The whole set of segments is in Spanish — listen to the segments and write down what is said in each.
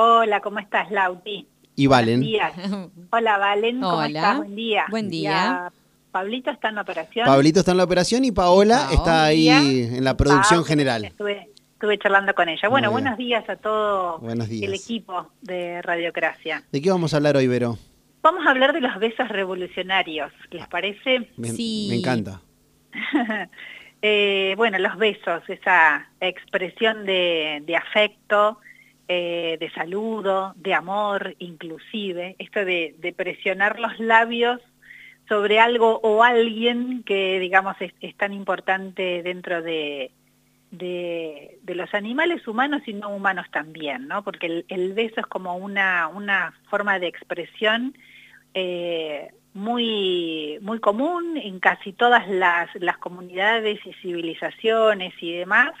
Hola, ¿cómo estás, Lauti? Y Valen. Hola, Valen, ¿cómo Hola. estás? Buen día. Buen día. Ya, Pablito está en la operación. Pablito está en la operación y Paola Paola. está ahí en la producción Ah, general. Estuve, estuve charlando con ella. Bueno, Muy bien. buenos días a todo Buenos días. el equipo de Radiocracia. ¿De qué vamos a hablar hoy, Vero? Vamos a hablar de los besos revolucionarios, ¿les parece? Me, Sí. me encanta. Eh, bueno, los besos, esa expresión de, de afecto, eh, de saludo, de amor inclusive, esto de, presionar los labios sobre algo o alguien que digamos es, tan importante dentro de, de, los animales humanos y no humanos también, ¿no? Porque el, el beso es como una, una forma de expresión eh, muy, muy común en casi todas las, las comunidades y civilizaciones y demás,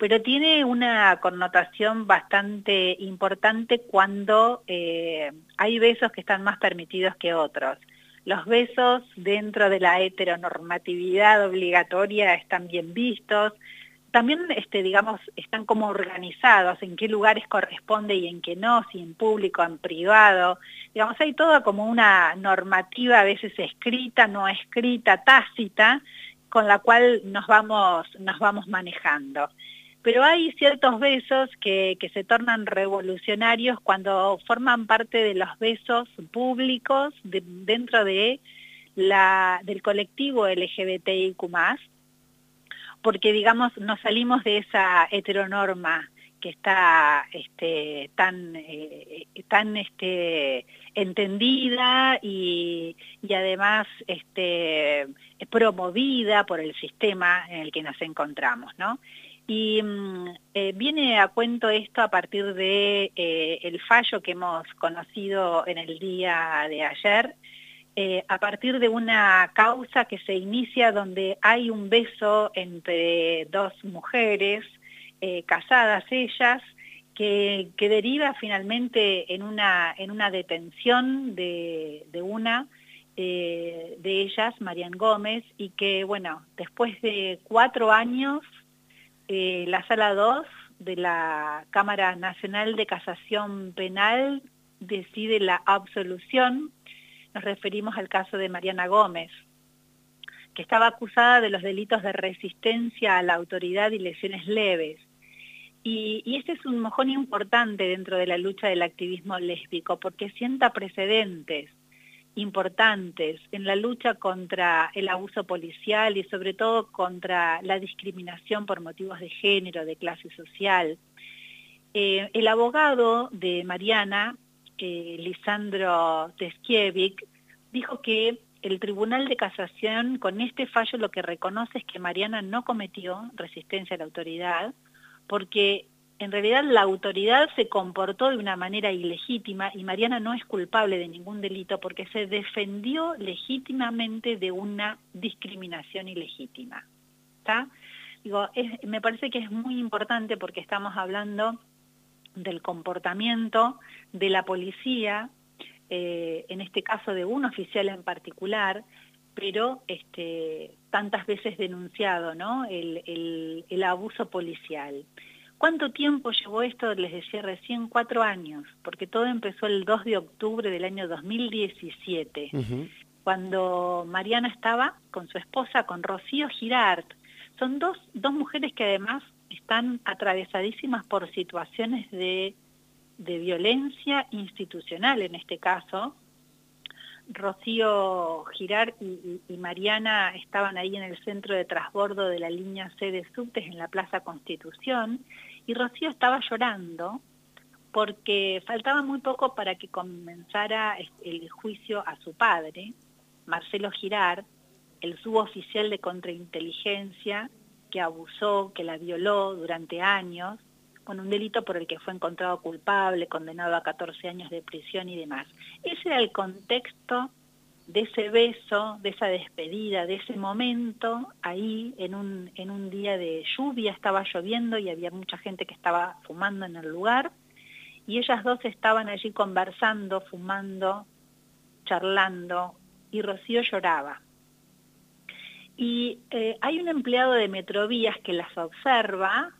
pero tiene una connotación bastante importante cuando eh, hay besos que están más permitidos que otros. Los besos dentro de la heteronormatividad obligatoria están bien vistos, también, este, digamos, están como organizados, en qué lugares corresponde y en qué no, si en público, en privado. Digamos, hay toda como una normativa, a veces escrita, no escrita, tácita, con la cual nos vamos, nos vamos manejando. Pero hay ciertos besos que, se tornan revolucionarios cuando forman parte de los besos públicos de- dentro de la, del colectivo LGBTIQ+, porque digamos nos salimos de esa heteronorma que está este, tan, eh, tan este, entendida y, y además este, promovida por el sistema en el que nos encontramos, ¿no? Y mm, eh, viene a cuento esto a partir de eh, el fallo que hemos conocido en el día de ayer, eh, a partir de una causa que se inicia donde hay un beso entre dos mujeres, eh, casadas ellas, que, que deriva finalmente en una, en una detención de, de una de ellas, Marian Gómez, y que, bueno, después de cuatro años, eh, la Sala 2 de la Cámara Nacional de Casación Penal decide la absolución nos referimos al caso de Mariana Gómez, que estaba acusada de los delitos de resistencia a la autoridad y lesiones leves. Y, y este es un mojón importante dentro de la lucha del activismo lésbico, porque sienta precedentes importantes en la lucha contra el abuso policial y sobre todo contra la discriminación por motivos de género, de clase social. Eh, el abogado de Mariana, eh, Lisandro Teskiewicz, dijo que el Tribunal de Casación con este fallo lo que reconoce es que Mariana no cometió resistencia a la autoridad, porque en realidad la autoridad se comportó de una manera ilegítima y Mariana no es culpable de ningún delito porque se defendió legítimamente de una discriminación ilegítima. ¿Está? Digo, me parece que es muy importante porque estamos hablando del comportamiento de la policía, eh, en este caso de un oficial en particular, pero este, tantas veces denunciado ¿no? el abuso policial. ¿Cuánto tiempo llevó esto? Les decía recién, cuatro años, porque todo empezó el 2 de octubre del año 2017 Ujú. cuando Mariana estaba con su esposa, con Rocío Girard. Son dos, dos mujeres que además están atravesadísimas por situaciones de, de violencia institucional en este caso. Rocío Girard y, y- y Mariana estaban ahí en el centro de transbordo de la línea C de subtes en la Plaza Constitución y Rocío estaba llorando porque faltaba muy poco para que comenzara el juicio a su padre, Marcelo Girard, el suboficial de contrainteligencia que abusó, que la violó durante años, con un delito por el que fue encontrado culpable, condenado a 14 años de prisión y demás. Ese era el contexto de ese beso, de esa despedida, de ese momento, ahí en un, en un día de lluvia, estaba lloviendo y había mucha gente que estaba fumando en el lugar, y ellas dos estaban allí conversando, fumando, charlando, y Rocío lloraba. Y eh, hay un empleado de Metrovías que las observa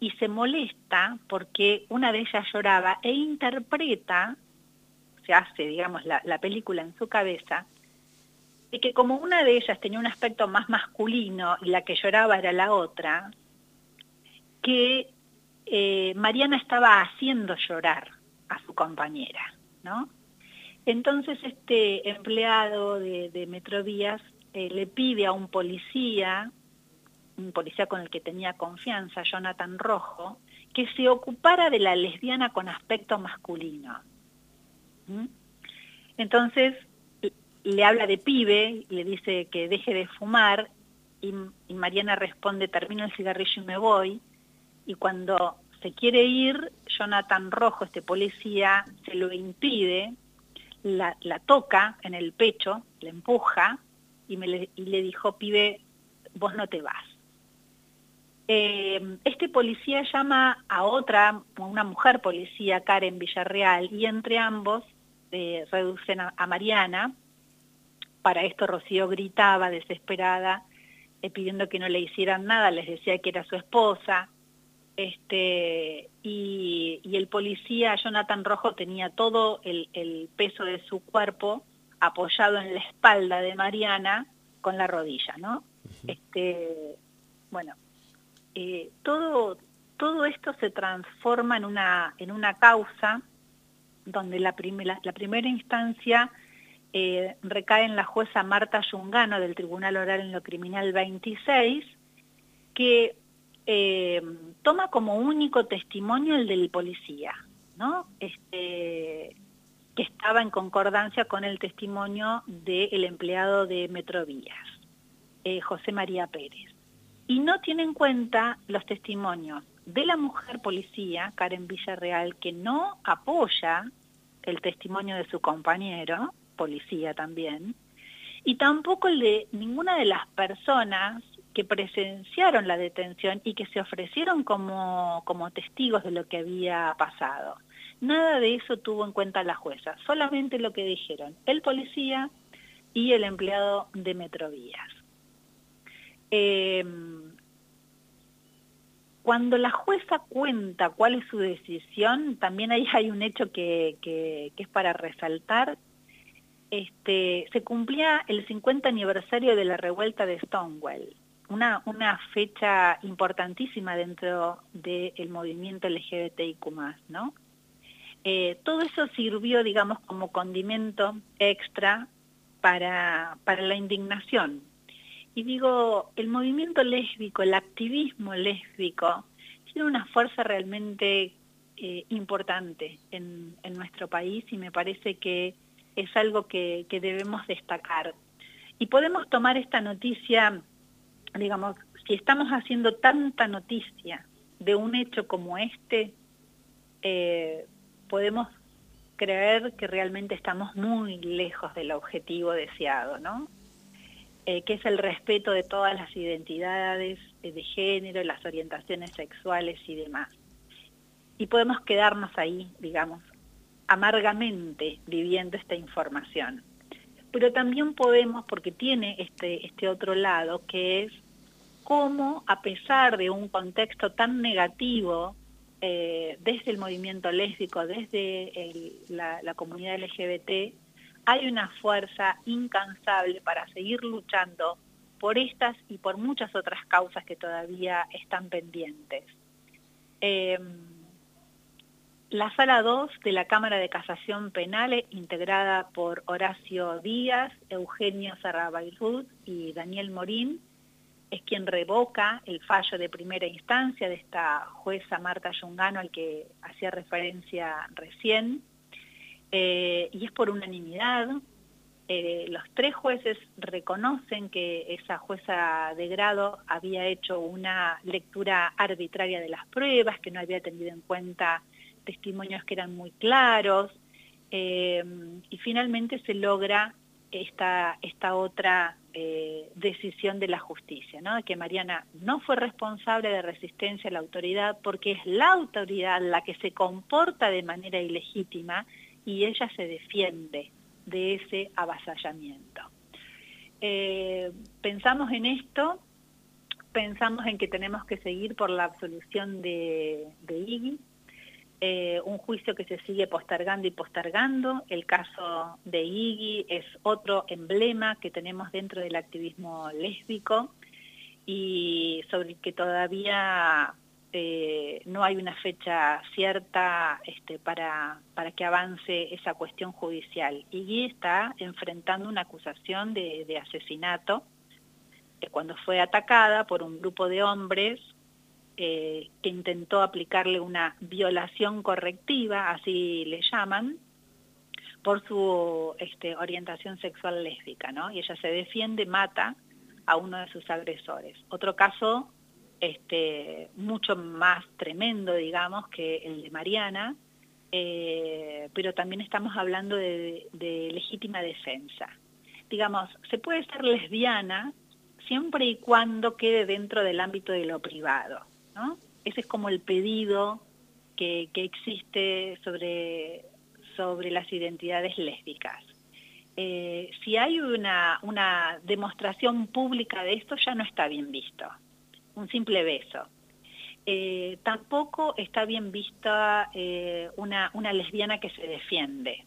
y se molesta porque una de ellas lloraba e interpreta, se hace, digamos, la, película en su cabeza, de que como una de ellas tenía un aspecto más masculino y la que lloraba era la otra, que eh, Mariana estaba haciendo llorar a su compañera, ¿no? Entonces este empleado de, Metrovías eh, le pide a un policía un policía con el que tenía confianza, Jonathan Rojo, que se ocupara de la lesbiana con aspecto masculino. Entonces le habla de pibe, le dice que deje de fumar y, Mariana responde termino el cigarrillo y me voy. Y cuando se quiere ir, Jonathan Rojo, este policía, se lo impide, la, toca en el pecho, le empuja y, le dijo, pibe, vos no te vas. Eh, este policía llama a otra, una mujer policía, Karen Villarreal, y entre ambos eh, reducen a, Mariana. Para esto Rocío gritaba desesperada, eh, pidiendo que no le hicieran nada, les decía que era su esposa. Este, y, el policía Jonathan Rojo tenía todo el, peso de su cuerpo apoyado en la espalda de Mariana con la rodilla, ¿no? este, bueno, eh, todo, todo esto se transforma en una, en una causa donde la, primera la primera instancia eh, recae en la jueza Marta Yungano del Tribunal Oral en lo Criminal 26, que eh, toma como único testimonio el del policía, ¿no? Este, que estaba en concordancia con el testimonio del empleado de Metrovías, José María Pérez y no tiene en cuenta los testimonios de la mujer policía, Karen Villarreal, que no apoya el testimonio de su compañero, policía también, y tampoco el de ninguna de las personas que presenciaron la detención y que se ofrecieron como, como testigos de lo que había pasado. Nada de eso tuvo en cuenta la jueza, solamente lo que dijeron el policía y el empleado de Metrovías. Em, cuando la jueza cuenta cuál es su decisión, también ahí hay un hecho que, es para resaltar. Este, se cumplía el 50 aniversario de la revuelta de Stonewall, una, una fecha importantísima dentro del movimiento LGBTIQ+, ¿no? Eh, todo eso sirvió, digamos, como condimento extra para, para la indignación, y digo, el movimiento lésbico, el activismo lésbico, tiene una fuerza realmente eh, importante en, nuestro país y me parece que es algo que, debemos destacar. Y podemos tomar esta noticia, digamos, si estamos haciendo tanta noticia de un hecho como este, eh, podemos creer que realmente estamos muy lejos del objetivo deseado, ¿no? Eh, que es el respeto de todas las identidades eh, de género, las orientaciones sexuales y demás. Y podemos quedarnos ahí, digamos, amargamente viviendo esta información. Pero también podemos, porque tiene este, este otro lado, que es cómo, a pesar de un contexto tan negativo eh, desde el movimiento lésbico, desde la, la comunidad LGBT, hay una fuerza incansable para seguir luchando por estas y por muchas otras causas que todavía están pendientes. Em, la Sala 2 de la Cámara de Casación Penal, integrada por Horacio Díaz, Eugenio Sarrabairud y Daniel Morín, es quien revoca el fallo de primera instancia de esta jueza Marta Yungano al que hacía referencia recién, eh, y es por unanimidad. Eh, los tres jueces reconocen que esa jueza de grado había hecho una lectura arbitraria de las pruebas, que no había tenido en cuenta testimonios que eran muy claros, eh, y finalmente se logra esta, esta otra decisión de la justicia, que Mariana no fue responsable de resistencia a la autoridad porque es la autoridad la que se comporta de manera ilegítima y ella se defiende de ese avasallamiento. Eh, pensamos en esto pensamos en que tenemos que seguir por la absolución de, Iggy, eh, un juicio que se sigue postergando y postergando. El caso de Iggy es otro emblema que tenemos dentro del activismo lésbico y sobre el que todavía eh, no hay una fecha cierta este, para, para que avance esa cuestión judicial. Iggy está enfrentando una acusación de, de asesinato cuando fue atacada por un grupo de hombres eh, que intentó aplicarle una violación correctiva, así le llaman, por su este, orientación sexual lésbica, ¿no? Y ella se defiende, mata a uno de sus agresores. Otro caso este, mucho más tremendo, digamos, que el de Mariana, eh, pero también estamos hablando de, legítima defensa. Digamos, se puede ser lesbiana siempre y cuando quede dentro del ámbito de lo privado. ¿no? Ese es como el pedido que, existe sobre, sobre las identidades lésbicas. Eh, si hay una, una demostración pública de esto, ya no está bien visto. Un simple beso. Eh, tampoco está bien vista eh, una, una lesbiana que se defiende.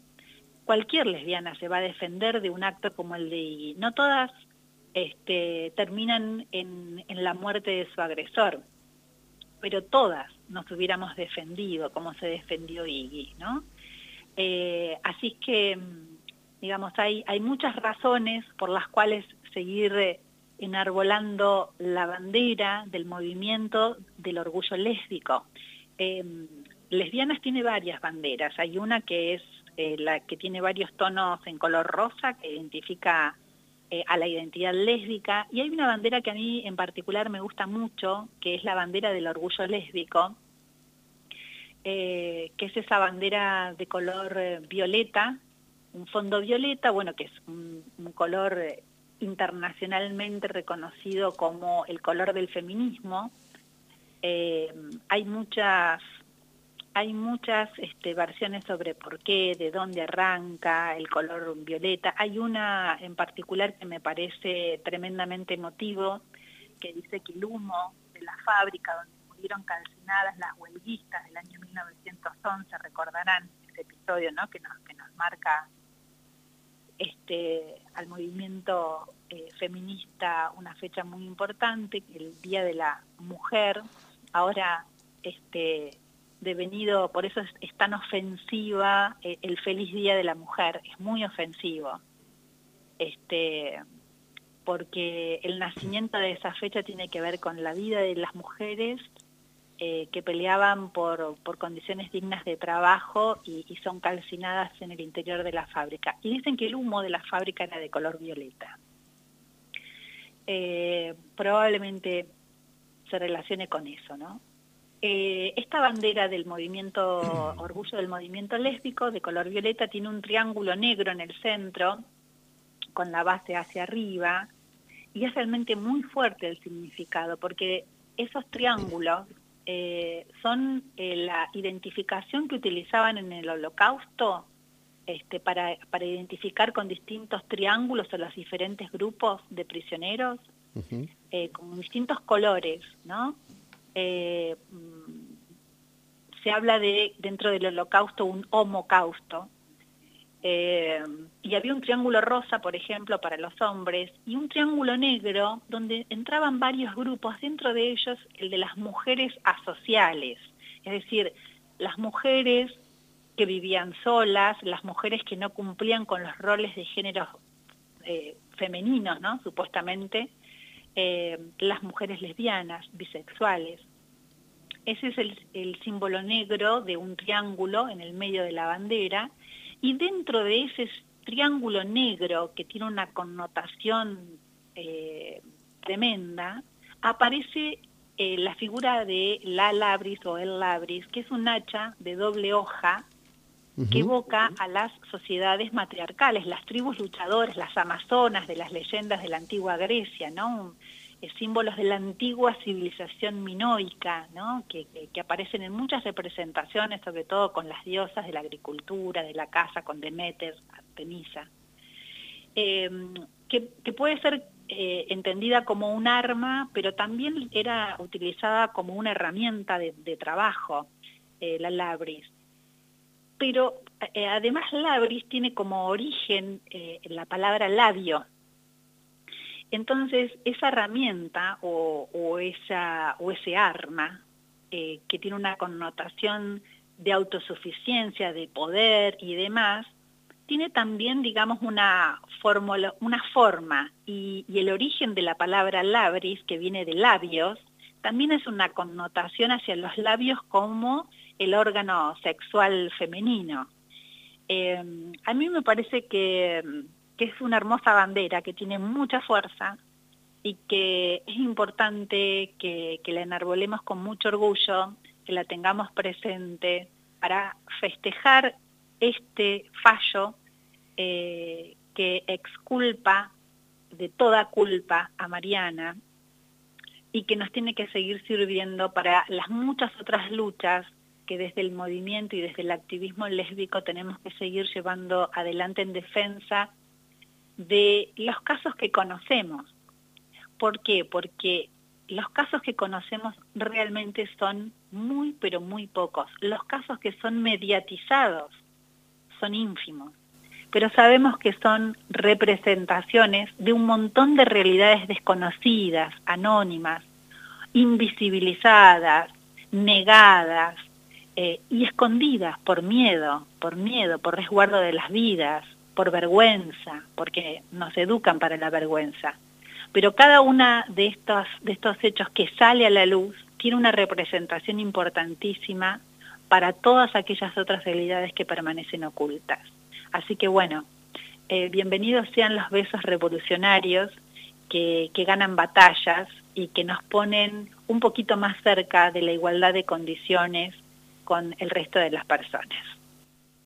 Cualquier lesbiana se va a defender de un acto como el de Iggy. No todas este, terminan en, la muerte de su agresor. Pero todas nos hubiéramos defendido como se defendió Iggy, ¿no? Eh, así que, digamos, hay, hay muchas razones por las cuales seguir eh, enarbolando la bandera del movimiento del orgullo lésbico. Eh, lesbianas tiene varias banderas. Hay una que es la que tiene varios tonos en color rosa, que identifica eh, a la identidad lésbica y hay una bandera que a mí en particular me gusta mucho, que es la bandera del orgullo lésbico, eh, que es esa bandera de color eh, violeta, un fondo violeta, bueno, que es un, color internacionalmente reconocido como el color del feminismo. hay muchas hay muchas este, versiones sobre por qué, de dónde arranca el color violeta. Hay una en particular que me parece tremendamente emotivo, que dice que el humo de la fábrica donde murieron calcinadas las huelguistas del año 1911, recordarán ese episodio ¿no? que, nos, que nos marca este, al movimiento eh, feminista una fecha muy importante, el Día de la Mujer. Ahora este, devenido, por eso es, tan ofensiva eh, el feliz día de la mujer, es muy ofensivo. Este, porque el nacimiento de esa fecha tiene que ver con la vida de las mujeres eh, que peleaban por, por, condiciones dignas de trabajo y, son calcinadas en el interior de la fábrica. Y dicen que el humo de la fábrica era de color violeta. Eh, probablemente se relacione con eso, ¿no? Eh, esta bandera del movimiento, orgullo del movimiento lésbico, de color violeta, tiene un triángulo negro en el centro, con la base hacia arriba, y es realmente muy fuerte el significado, porque esos triángulos eh, son eh, la identificación que utilizaban en el holocausto este, para, para identificar con distintos triángulos a los diferentes grupos de prisioneros, con distintos colores, ¿no? eh, se habla de, dentro del holocausto, un homocausto, eh, y había un triángulo rosa, por ejemplo, para los hombres, y un triángulo negro donde entraban varios grupos, dentro de ellos el de las mujeres asociales, es decir, las mujeres que vivían solas, las mujeres que no cumplían con los roles de género eh, femeninos, ¿no? supuestamente, eh, las mujeres lesbianas, bisexuales. Ese es el, símbolo negro de un triángulo en el medio de la bandera y dentro de ese triángulo negro que tiene una connotación eh, tremenda, aparece eh, la figura de la labris o el labris, que es un hacha de doble hoja que evoca a las sociedades matriarcales, las tribus luchadoras, las amazonas de las leyendas de la antigua Grecia, ¿no? Símbolos de la antigua civilización minoica, ¿no? que, aparecen en muchas representaciones, sobre todo con las diosas de la agricultura, de la casa, con Demeter, Artemisa, em, que, puede ser eh, entendida como un arma, pero también era utilizada como una herramienta de, trabajo, eh, la labris. Pero eh, además labris tiene como origen la palabra labio. Entonces, esa herramienta o, esa, o ese arma, que tiene una connotación de autosuficiencia, de poder y demás, tiene también, digamos, una, forma y, el origen de la palabra labris, que viene de labios, también es una connotación hacia los labios como el órgano sexual femenino. Eh, a mí me parece que, es una hermosa bandera, que tiene mucha fuerza y que es importante que, la enarbolemos con mucho orgullo, que la tengamos presente para festejar este fallo eh, que exculpa de toda culpa a Mariana y que nos tiene que seguir sirviendo para las muchas otras luchas que desde el movimiento y desde el activismo lésbico tenemos que seguir llevando adelante en defensa de los casos que conocemos. ¿Por qué? Porque los casos que conocemos realmente son muy, pero muy pocos. Los casos que son mediatizados son ínfimos pero sabemos que son representaciones de un montón de realidades desconocidas, anónimas, invisibilizadas, negadas eh, y escondidas por miedo, por miedo, por resguardo de las vidas, por vergüenza, porque nos educan para la vergüenza. Pero cada una de estos, de estos hechos que sale a la luz tiene una representación importantísima para todas aquellas otras realidades que permanecen ocultas. Así que bueno, eh, bienvenidos sean los besos revolucionarios que, que ganan batallas y que nos ponen un poquito más cerca de la igualdad de condiciones con el resto de las personas.